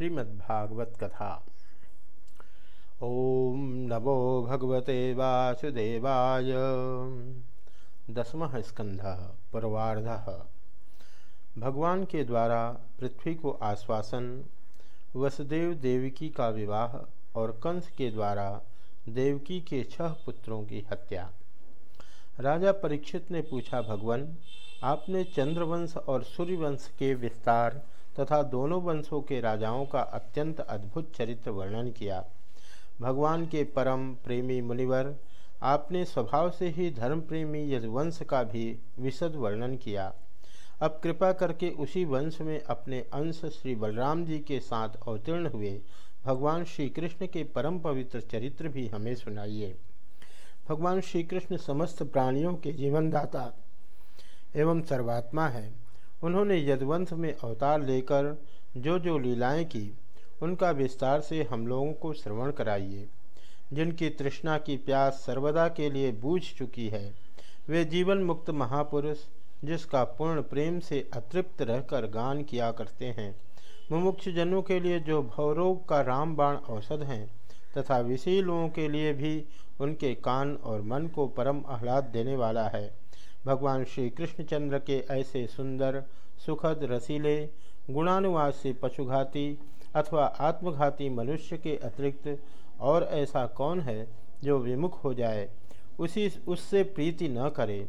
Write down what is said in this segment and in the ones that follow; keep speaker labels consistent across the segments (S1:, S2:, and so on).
S1: श्रीमद्भागवत कथा ओम नमो भगवते वासुदेवाय। दसम स्कंध, पूर्वार्ध। भगवान के द्वारा पृथ्वी को आश्वासन, वसुदेव देवकी का विवाह और कंस के द्वारा देवकी के छह पुत्रों की हत्या। राजा परीक्षित ने पूछा, भगवान, आपने चंद्रवंश और सूर्यवंश के विस्तार तथा दोनों वंशों के राजाओं का अत्यंत अद्भुत चरित्र वर्णन किया। भगवान के परम प्रेमी मुनिवर, आपने स्वभाव से ही धर्म प्रेमी यदुवंश का भी विशद वर्णन किया। अब कृपा करके उसी वंश में अपने अंश श्री बलराम जी के साथ अवतीर्ण हुए भगवान श्री कृष्ण के परम पवित्र चरित्र भी हमें सुनाइए। भगवान श्री कृष्ण समस्त प्राणियों के जीवनदाता एवं सर्वात्मा है। उन्होंने यदवंश में अवतार लेकर जो जो लीलाएँ की, उनका विस्तार से हम लोगों को श्रवण कराइए। जिनकी तृष्णा की प्यास सर्वदा के लिए बूझ चुकी है, वे जीवन मुक्त महापुरुष, जिसका पूर्ण प्रेम से अतृप्त रहकर गान किया करते हैं। मुमुक्ष जनों के लिए जो भवरोग का रामबाण औषध हैं, तथा विषयी लोगों के लिए भी उनके कान और मन को परम आह्लाद देने वाला है। भगवान श्री कृष्णचंद्र के ऐसे सुंदर, सुखद रसीले, गुणानुवाद से पशुघाती अथवा आत्मघाती मनुष्य के अतिरिक्त और ऐसा कौन है जो विमुख हो जाए, उसी, उससे प्रीति न करे।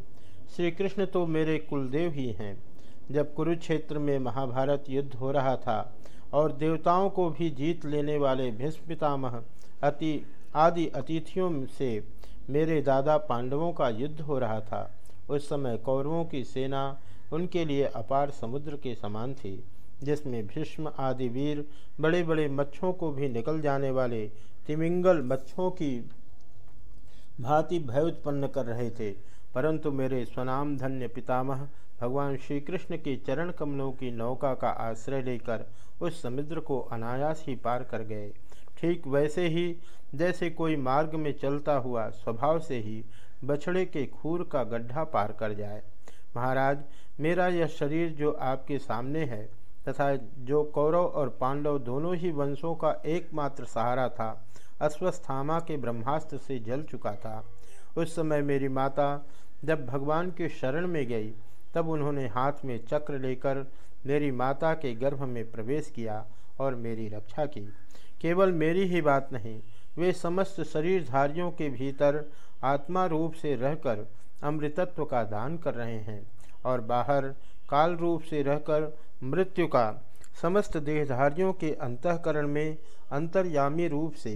S1: श्री कृष्ण तो मेरे कुलदेव ही हैं। जब कुरुक्षेत्र में महाभारत युद्ध हो रहा था और देवताओं को भी जीत लेने वाले भीष्म पितामह अति, आदि अतिथियों से मेरे दादा पांडवों का युद्ध हो रहा था उस समय कौरवों की सेना उनके लिए अपार समुद्र के समान थी, जिसमें भीष्म आदि वीर बड़े बड़े मच्छों को भी निकल जाने वाले तिमिंगल मच्छों की भांति भय उत्पन्न कर रहे थे। परंतु मेरे स्वनाम धन्य पितामह, भगवान श्री कृष्ण के चरण कमलों की नौका का आश्रय लेकर उस समुद्र को अनायास ही पार कर गए। ठीक वैसे ही, जैसे कोई मार्ग में चलता हुआ स्वभाव से ही बछड़े के खूर का गड्ढा पार कर जाए। महाराज, मेरा यह शरीर जो आपके सामने है तथा जो कौरव और पांडव दोनों ही वंशों का एकमात्र सहारा था, अश्वस्थामा के ब्रह्मास्त्र से जल चुका था। उस समय मेरी माता जब भगवान के शरण में गई, तब उन्होंने हाथ में चक्र लेकर मेरी माता के गर्भ में प्रवेश किया और मेरी रक्षा की। केवल मेरी ही बात नहीं वे समस्त शरीरधारियों के भीतर आत्मा रूप से रहकर अमृतत्व का दान कर रहे हैं और बाहर काल रूप से रहकर मृत्यु का समस्त देहधारियों के अंतकरण में अंतर्यामी रूप से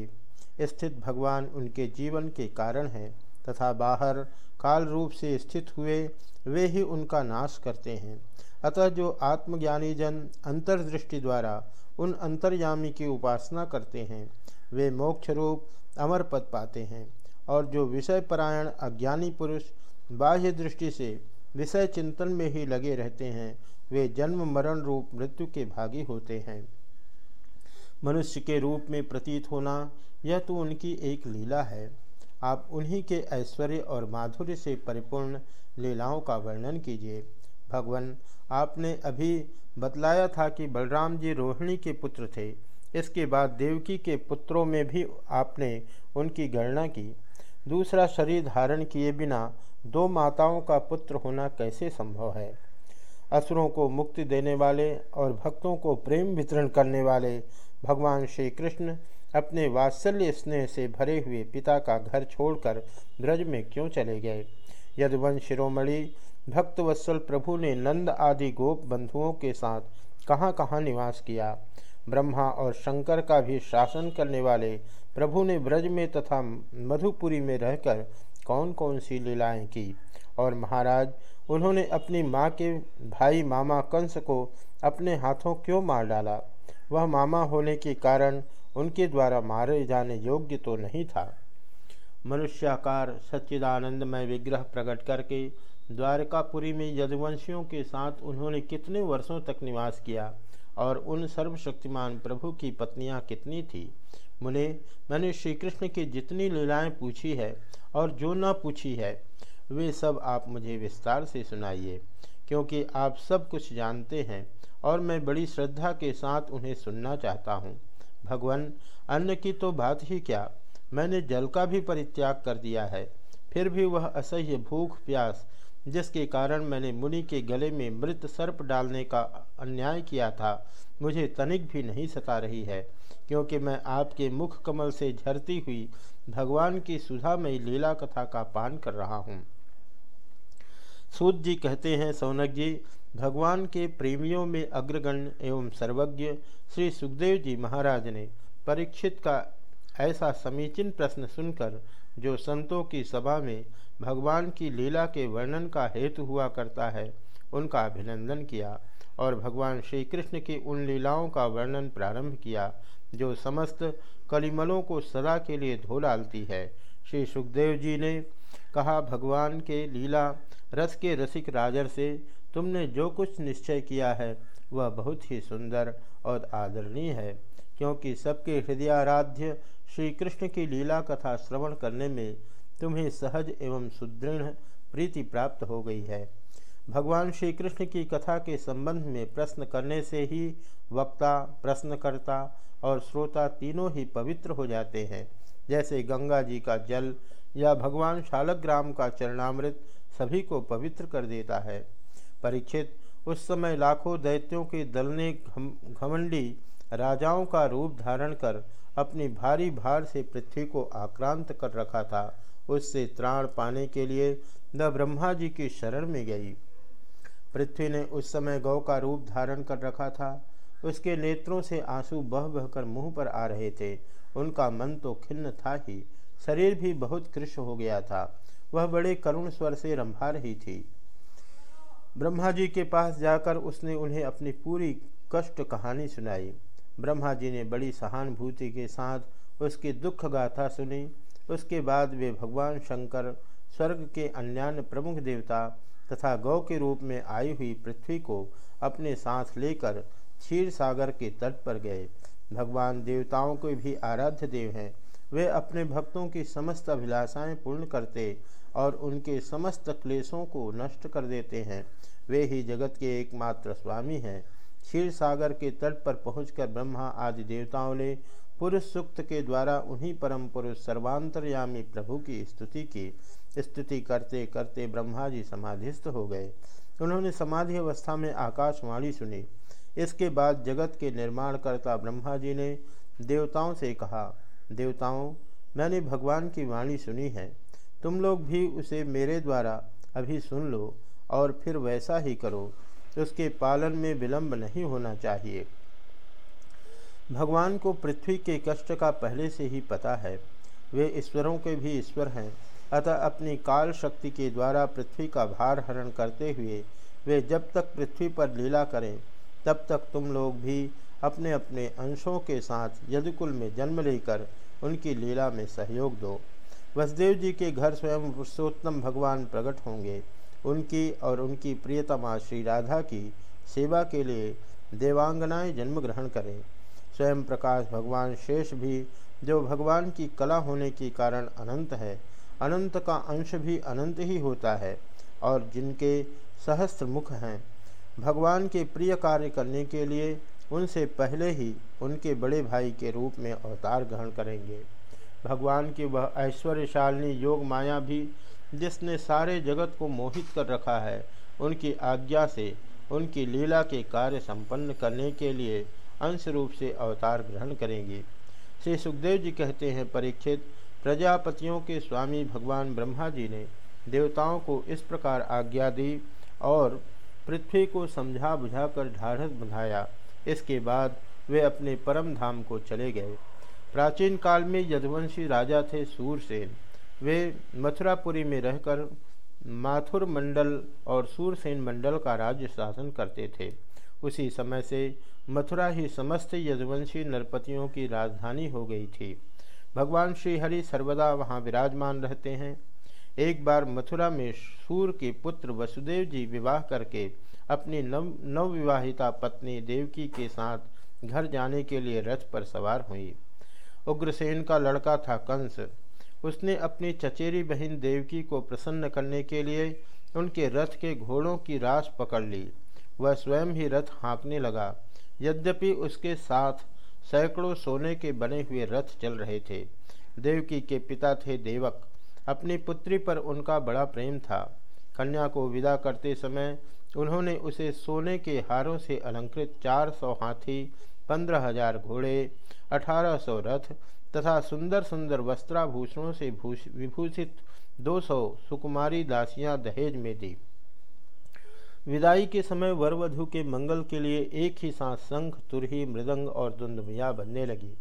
S1: स्थित भगवान उनके जीवन के कारण हैं तथा बाहर काल रूप से स्थित हुए वे ही उनका नाश करते हैं। अतः जो आत्मज्ञानी जन अंतर्दृष्टि द्वारा उन अंतर्यामी की उपासना करते हैं वे मोक्ष रूप अमर पद पाते हैं और जो विषय परायण अज्ञानी पुरुष बाह्य दृष्टि से विषय चिंतन में ही लगे रहते हैं, वे जन्म मरण रूप मृत्यु के भागी होते हैं। मनुष्य के रूप में प्रतीत होना, यह तो उनकी एक लीला है। आप उन्हीं के ऐश्वर्य और माधुर्य से परिपूर्ण लीलाओं का वर्णन कीजिए। भगवान, आपने अभी बतलाया था कि बलराम जी रोहिणी के पुत्र थे। इसके बाद देवकी के पुत्रों में भी आपने उनकी गणना की। दूसरा शरीर धारण किए बिना दो माताओं का पुत्र होना कैसे संभव है? असुरों को मुक्ति देने वाले और भक्तों को प्रेम वितरण करने वाले भगवान श्री कृष्ण अपने वात्सल्य स्नेह से भरे हुए पिता का घर छोड़कर ब्रज में क्यों चले गए? यदवन शिरोमणि भक्तवत्सल प्रभु ने नंद आदि गोप बंधुओं के साथ कहाँ कहाँ निवास किया? ब्रह्मा और शंकर का भी शासन करने वाले प्रभु ने ब्रज में तथा मधुपुरी में रहकर कौन कौन सी लीलाएँ की? और महाराज, उन्होंने अपनी माँ के भाई मामा कंस को अपने हाथों क्यों मार डाला? वह मामा होने के कारण उनके द्वारा मारे जाने योग्य तो नहीं था। मनुष्याकार सच्चिदानंदमय विग्रह प्रकट करके द्वारकापुरी में यदुवंशियों के साथ उन्होंने कितने वर्षों तक निवास किया? और उन सर्वशक्तिमान प्रभु की पत्नियाँ कितनी थी? मुने, मैंने श्री कृष्ण की जितनी लीलाएँ पूछी है और जो न पूछी है, वे सब आप मुझे विस्तार से सुनाइए, क्योंकि आप सब कुछ जानते हैं और मैं बड़ी श्रद्धा के साथ उन्हें सुनना चाहता हूँ। भगवान, अन्न की तो बात ही क्या? मैंने जल का भी परित्याग कर दिया है, फिर भी वह असह्य भूख प्यास जिसके कारण मैंने मुनि के गले में मृत सर्प डालने का अन्याय किया था। मुझे तनिक भी नहीं सता रही है, क्योंकि मैं आपके मुख कमल से झरती हुई भगवान की सुधामयी लीला कथा का पान कर रहा हूँ। सूद जी कहते हैं, सौनक जी, भगवान के प्रेमियों में अग्रगण्य एवं सर्वज्ञ श्री सुखदेव जी महाराज ने परीक्षित का ऐसा समीचीन प्रश्न सुनकर, जो संतों की सभा में भगवान की लीला के वर्णन का हेतु हुआ करता है, उनका अभिनंदन किया और भगवान श्री कृष्ण की उन लीलाओं का वर्णन प्रारंभ किया, जो समस्त कलिमलों को सदा के लिए धो डालती है। श्री सुखदेव जी ने कहा, भगवान के लीला रस के रसिक राजर से तुमने जो कुछ निश्चय किया है, वह बहुत ही सुंदर और आदरणीय है, क्योंकि सबके हृदयाराध्य श्री कृष्ण की लीला कथा श्रवण करने में तुम्हें सहज एवं सुदृढ़ प्रीति प्राप्त हो गई है। भगवान श्री कृष्ण की कथा के संबंध में प्रश्न करने से ही वक्ता, प्रश्नकर्ता और श्रोता तीनों ही पवित्र हो जाते हैं। जैसे गंगा जी का जल या भगवान शालग्राम का चरणामृत सभी को पवित्र कर देता है। परीक्षित, उस समय लाखों दैत्यों के दल ने घमंडी राजाओं का रूप धारण कर अपनी भारी भार से पृथ्वी को आक्रांत कर रखा था। उससे त्राण पाने के लिए न ब्रह्मा जी की शरण में गई। पृथ्वी ने उस समय गौ का रूप धारण कर रखा था। उसके नेत्रों से आँसू बह बहकर मुँह पर आ रहे थे। उनका मन तो खिन्न था ही। शरीर भी बहुत कृष हो गया था। वह बड़े करुण स्वर से रंभा रही थी। ब्रह्मा जी के पास जाकर उसने उन्हें अपनी पूरी कष्ट कहानी सुनाई। ब्रह्मा जी ने बड़ी सहानुभूति के साथ उसकी दुख गाथा सुनी। उसके बाद वे भगवान शंकर, स्वर्ग के अन्यान्य प्रमुख देवता तथा गौ के रूप में आई हुई पृथ्वी को अपने साथ लेकर क्षीर सागर के तट पर गए। भगवान देवताओं के भी आराध्य देव हैं। वे अपने भक्तों की समस्त अभिलाषाएँ पूर्ण करते और उनके समस्त क्लेशों को नष्ट कर देते हैं। वे ही जगत के एकमात्र स्वामी हैं। क्षीर सागर के तट पर पहुंचकर ब्रह्मा आदि देवताओं ने पुरुष सूक्त के द्वारा उन्हीं परम पुरुष सर्वांतरयामी प्रभु की स्तुति की। स्तुति करते करते ब्रह्मा जी समाधिस्थ हो गए। उन्होंने समाधि अवस्था में आकाशवाणी सुनी। इसके बाद जगत के निर्माणकर्ता ब्रह्मा जी ने देवताओं से कहा, देवताओं, मैंने भगवान की वाणी सुनी है। तुम लोग भी उसे मेरे द्वारा अभी सुन लो और फिर वैसा ही करो। उसके पालन में विलंब नहीं होना चाहिए। भगवान को पृथ्वी के कष्ट का पहले से ही पता है। वे ईश्वरों के भी ईश्वर हैं। अतः अपनी काल शक्ति के द्वारा पृथ्वी का भार हरण करते हुए वे जब तक पृथ्वी पर लीला करें, तब तक तुम लोग भी अपने अपने अंशों के साथ यदुकुल में जन्म लेकर उनकी लीला में सहयोग दो। वसुदेव जी के घर स्वयं पुरुषोत्तम भगवान प्रकट होंगे। उनकी और उनकी प्रियतमा श्री राधा की सेवा के लिए देवांगनाएँ जन्म ग्रहण करें। स्वयं प्रकाश भगवान शेष भी, जो भगवान की कला होने के कारण अनंत है। अनंत का अंश भी अनंत ही होता है, और जिनके सहस्त्र मुख हैं। भगवान के प्रिय कार्य करने के लिए उनसे पहले ही उनके बड़े भाई के रूप में अवतार ग्रहण करेंगे। भगवान की वह ऐश्वर्यशालिनी योग माया भी, जिसने सारे जगत को मोहित कर रखा है, उनकी आज्ञा से उनकी लीला के कार्य संपन्न करने के लिए अंश रूप से अवतार ग्रहण करेंगी। श्री सुखदेव जी कहते हैं, परीक्षित, प्रजापतियों के स्वामी भगवान ब्रह्मा जी ने देवताओं को इस प्रकार आज्ञा दी और पृथ्वी को समझा बुझाकर ढाढ़स बंधाया। इसके बाद वे अपने परम धाम को चले गए। प्राचीन काल में यदुवंशी राजा थे सूरसेन। वे मथुरापुरी में रहकर माथुर मंडल और सूरसेन मंडल का राज्य शासन करते थे। उसी समय से मथुरा ही समस्त यदुवंशी नरपतियों की राजधानी हो गई थी। भगवान श्री हरि सर्वदा वहाँ विराजमान रहते हैं। एक बार मथुरा में सूर के पुत्र वसुदेव जी विवाह करके अपनी नव, नवविवाहिता पत्नी देवकी के साथ घर जाने के लिए रथ पर सवार हुई। उग्रसेन का लड़का था कंस। उसने अपनी चचेरी बहन देवकी को प्रसन्न करने के लिए उनके रथ के घोड़ों की रास पकड़ ली। वह स्वयं ही रथ हाँकने लगा। यद्यपि उसके साथ सैकड़ों सोने के बने हुए रथ चल रहे थे, देवकी के पिता थे देवक। अपनी पुत्री पर उनका बड़ा प्रेम था। कन्या को विदा करते समय उन्होंने उसे सोने के हारों से अलंकृत चार सौ हाथी, पंद्रह हज़ार घोड़े, अठारह सौ रथ तथा सुंदर सुंदर वस्त्राभूषणों से भूष, विभूषित दो सौ सुकुमारी दासियाँ दहेज में दी। विदाई के समय वरवधु के मंगल के लिए एक ही साथ शंख, तुरही, मृदंग और दुंदमिया बनने लगी।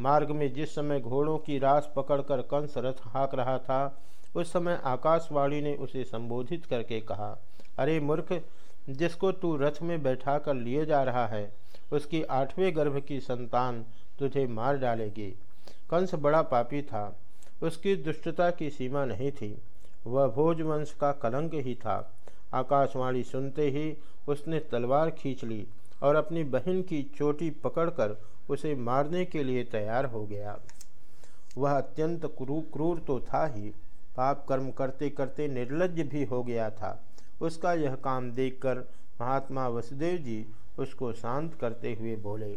S1: मार्ग में जिस समय घोड़ों की रास पकड़कर कंस रथ हाँक रहा था, उस समय आकाशवाणी ने उसे संबोधित करके कहा, अरे मूर्ख, जिसको तू रथ में बैठा कर लिए जा रहा है, उसकी आठवें गर्भ की संतान तुझे मार डालेगी। कंस बड़ा पापी था। उसकी दुष्टता की सीमा नहीं थी। वह भोजवंश का कलंक ही था। आकाशवाणी सुनते ही उसने तलवार खींच ली और अपनी बहन की चोटी पकड़कर उसे मारने के लिए तैयार हो गया। वह अत्यंत क्रू, क्रूर तो था ही। पाप कर्म करते करते निर्लज भी हो गया था। उसका यह काम देखकर महात्मा वसुदेव जी उसको शांत करते हुए बोले